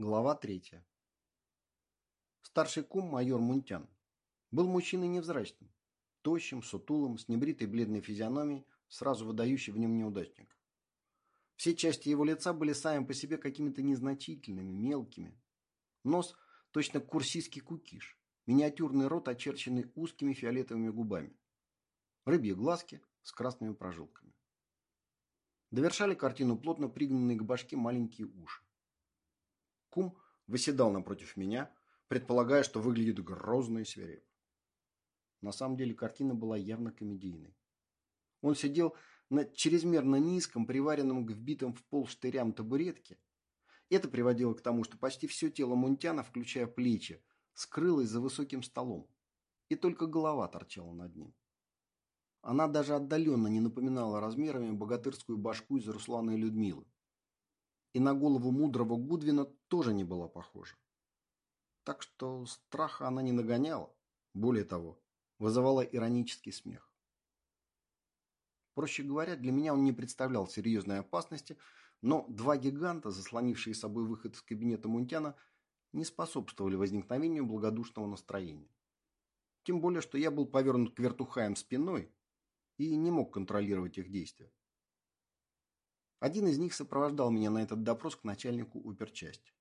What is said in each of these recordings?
Глава третья. Старший кум, майор Мунтян, был мужчиной невзрачным, тощим, сутулым, с небритой бледной физиономией, сразу выдающей в нем неудачника. Все части его лица были сами по себе какими-то незначительными, мелкими. Нос – точно курсистский кукиш, миниатюрный рот, очерченный узкими фиолетовыми губами. Рыбьи глазки с красными прожилками. Довершали картину плотно пригнанные к башке маленькие уши. Кум выседал напротив меня, предполагая, что выглядит грозно и свирепо. На самом деле картина была явно комедийной. Он сидел на чрезмерно низком, приваренном к вбитым в пол штырям табуретке. Это приводило к тому, что почти все тело Мунтяна, включая плечи, скрылось за высоким столом, и только голова торчала над ним. Она даже отдаленно не напоминала размерами богатырскую башку из Руслана и Людмилы. И на голову мудрого Гудвина тоже не была похожа. Так что страха она не нагоняла. Более того, вызывала иронический смех. Проще говоря, для меня он не представлял серьезной опасности, но два гиганта, заслонившие собой выход из кабинета Мунтяна, не способствовали возникновению благодушного настроения. Тем более, что я был повернут к вертухаям спиной и не мог контролировать их действия. Один из них сопровождал меня на этот допрос к начальнику уперчасти.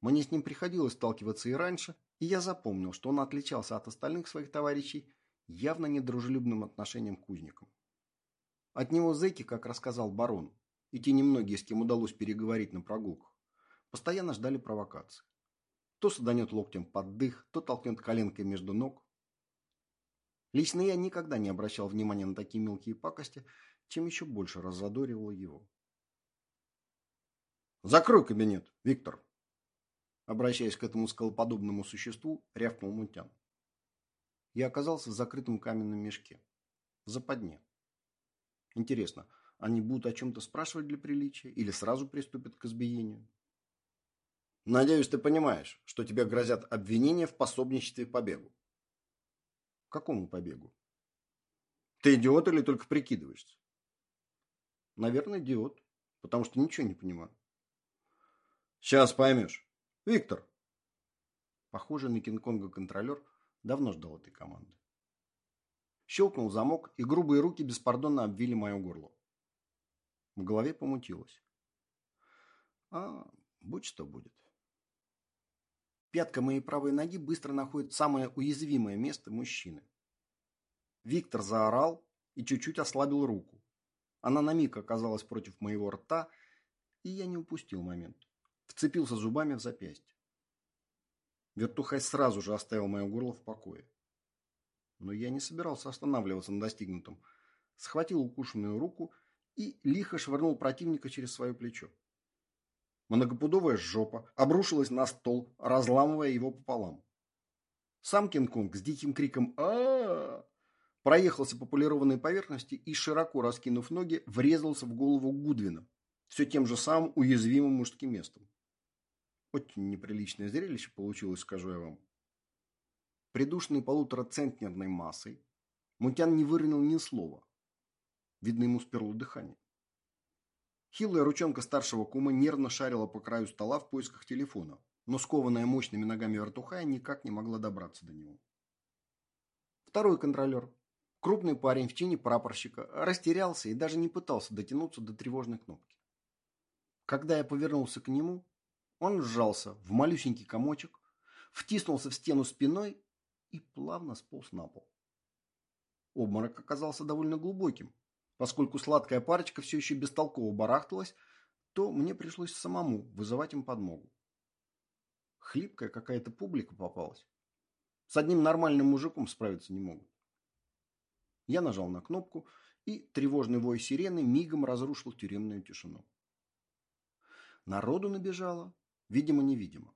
Мне с ним приходилось сталкиваться и раньше, и я запомнил, что он отличался от остальных своих товарищей явно недружелюбным отношением к узникам. От него зэки, как рассказал барон, и те немногие, с кем удалось переговорить на прогулках, постоянно ждали провокации. То саданет локтем под дых, то толкнет коленкой между ног. Лично я никогда не обращал внимания на такие мелкие пакости, чем еще больше раззадоривало его. «Закрой кабинет, Виктор!» Обращаясь к этому скалоподобному существу, рявкнул Мунтян. Я оказался в закрытом каменном мешке. В западне. Интересно, они будут о чем-то спрашивать для приличия или сразу приступят к избиению? Надеюсь, ты понимаешь, что тебе грозят обвинения в пособничестве побегу. Какому побегу? Ты идиот или только прикидываешься? Наверное, идиот, потому что ничего не понимаю. Сейчас поймешь. Виктор. Похоже, на Кинг-Конга контролер давно ждал этой команды. Щелкнул замок, и грубые руки беспардонно обвили мое горло. В голове помутилось. А, будь что будет. Пятка моей правой ноги быстро находит самое уязвимое место мужчины. Виктор заорал и чуть-чуть ослабил руку. Она на миг оказалась против моего рта, и я не упустил момент. Вцепился зубами в запястье. Вертухай сразу же оставил мое горло в покое. Но я не собирался останавливаться на достигнутом. Схватил укушенную руку и лихо швырнул противника через свое плечо. Многопудовая жопа обрушилась на стол, разламывая его пополам. Сам Кинг-Конг с диким криком а, проехался по полированной поверхности и, широко раскинув ноги, врезался в голову Гудвина, все тем же самым уязвимым мужским местом. Очень неприличное зрелище получилось, скажу я вам. Придушенный полуторацентнерной массой, Мутян не выронил ни слова. Видно, ему сперло дыхание. Хилая ручонка старшего кума нервно шарила по краю стола в поисках телефона, но скованная мощными ногами вертухая никак не могла добраться до него. Второй контролер, крупный парень в чине прапорщика, растерялся и даже не пытался дотянуться до тревожной кнопки. Когда я повернулся к нему, он сжался в малюсенький комочек, втиснулся в стену спиной и плавно сполз на пол. Обморок оказался довольно глубоким. Поскольку сладкая парочка все еще бестолково барахталась, то мне пришлось самому вызывать им подмогу. Хлипкая какая-то публика попалась. С одним нормальным мужиком справиться не могут. Я нажал на кнопку, и тревожный вой сирены мигом разрушил тюремную тишину. Народу набежало, видимо-невидимо.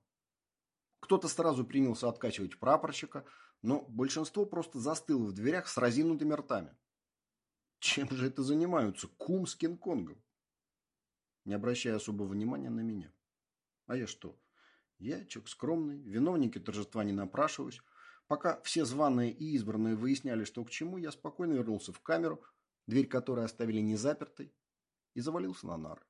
Кто-то сразу принялся откачивать прапорщика, но большинство просто застыло в дверях с разинутыми ртами. Чем же это занимаются? Кум с Кинг-Конгом. Не обращая особого внимания на меня. А я что? Я человек скромный, виновники торжества не напрашиваюсь. Пока все званые и избранные выясняли, что к чему, я спокойно вернулся в камеру, дверь которой оставили незапертой, и завалился на нары.